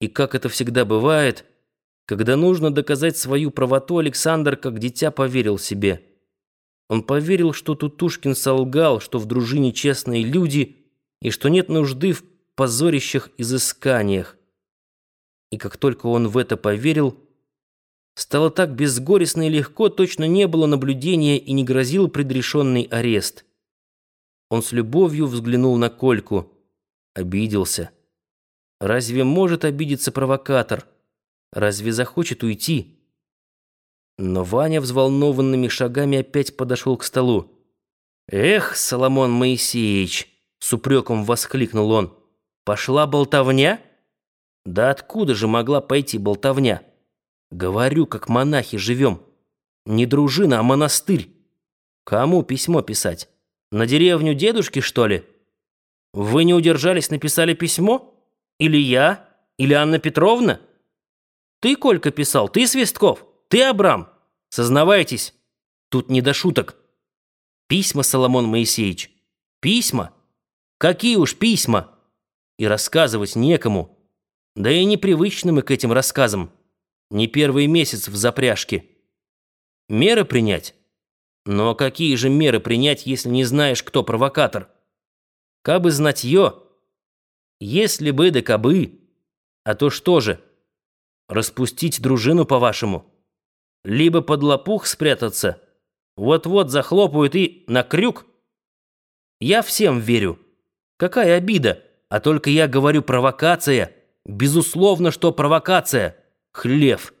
И как это всегда бывает, когда нужно доказать свою правоту, Александр как дитя поверил себе. Он поверил, что Тутушкин солгал, что в дружине честные люди и что нет нужды в позорящих изысканиях. И как только он в это поверил, стало так безгорестно и легко, точно не было наблюдения и не грозил предрешенный арест. Он с любовью взглянул на Кольку, обиделся. Разве может обидеться провокатор? Разве захочет уйти? Но Ваня взволнованными шагами опять подошел к столу. «Эх, Соломон Моисеевич!» — с упреком воскликнул он. «Пошла болтовня?» «Да откуда же могла пойти болтовня?» «Говорю, как монахи живем. Не дружина, а монастырь. Кому письмо писать? На деревню дедушки, что ли? Вы не удержались, написали письмо?» Или я? Или Анна Петровна? Ты, Колька, писал, ты, Свистков, ты, Абрам. Сознавайтесь, тут не до шуток. Письма, Соломон Моисеевич, письма? Какие уж письма? И рассказывать некому. Да и непривычны мы к этим рассказам. Не первый месяц в запряжке. Меры принять? Но какие же меры принять, если не знаешь, кто провокатор? Кабы знать ее, если бы да кабы. А то что же? Распустить дружину, по-вашему? Либо под лопух спрятаться? Вот-вот захлопают и на крюк? Я всем верю. Какая обида? А только я говорю провокация. Безусловно, что провокация. Хлев.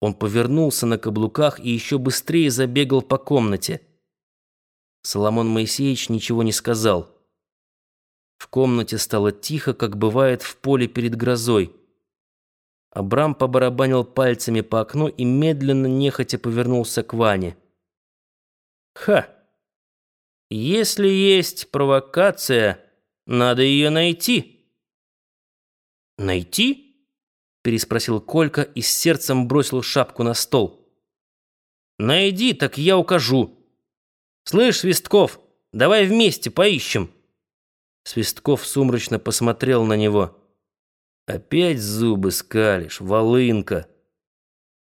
Он повернулся на каблуках и еще быстрее забегал по комнате. Соломон Моисеевич ничего не сказал. В комнате стало тихо, как бывает в поле перед грозой. Абрам побарабанил пальцами по окну и медленно, нехотя повернулся к Ване. «Ха! Если есть провокация, надо ее найти». «Найти?» — переспросил Колька и с сердцем бросил шапку на стол. «Найди, так я укажу. Слышь, Свистков, давай вместе поищем». Свистков сумрачно посмотрел на него. «Опять зубы скалишь, волынка!»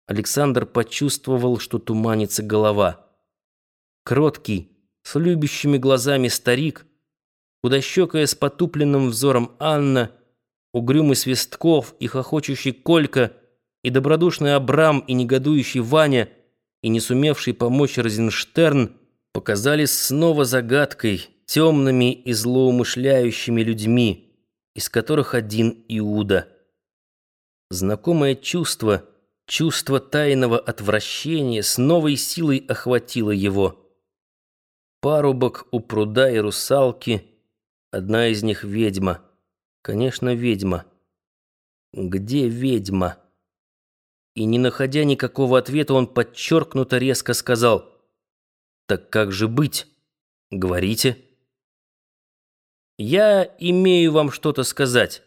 Александр почувствовал, что туманится голова. Кроткий, с любящими глазами старик, худощекая с потупленным взором Анна, угрюмый Свистков и хохочущий Колька, и добродушный Абрам, и негодующий Ваня, и не сумевший помочь Розенштерн показались снова загадкой, темными и злоумышляющими людьми, из которых один Иуда. Знакомое чувство, чувство тайного отвращения с новой силой охватило его. Парубок у пруда и русалки, одна из них ведьма. Конечно, ведьма. Где ведьма? И не находя никакого ответа, он подчеркнуто резко сказал, «Так как же быть? Говорите». Я имею вам что-то сказать.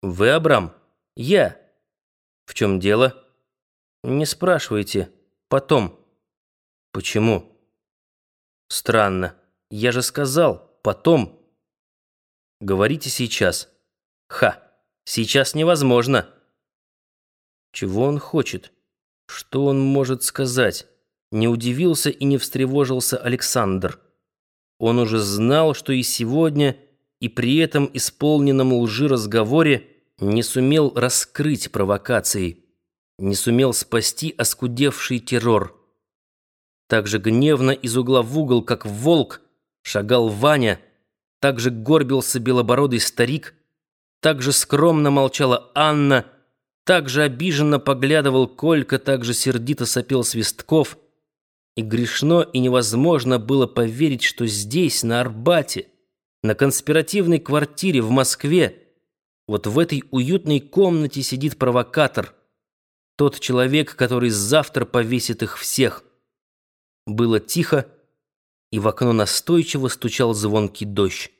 Вы Абрам? Я. В чем дело? Не спрашивайте. Потом. Почему? Странно. Я же сказал, потом. Говорите сейчас. Ха, сейчас невозможно. Чего он хочет? Что он может сказать? Не удивился и не встревожился Александр. Он уже знал, что и сегодня, и при этом исполненном лжи разговоре не сумел раскрыть провокации, не сумел спасти оскудевший террор. Так же гневно из угла в угол, как волк, шагал Ваня, так же горбился белобородый старик, так же скромно молчала Анна, так же обиженно поглядывал Колька, так же сердито сопел Свистков — и грешно и невозможно было поверить, что здесь, на Арбате, на конспиративной квартире в Москве, вот в этой уютной комнате сидит провокатор, тот человек, который завтра повесит их всех. Было тихо, и в окно настойчиво стучал звонкий дождь.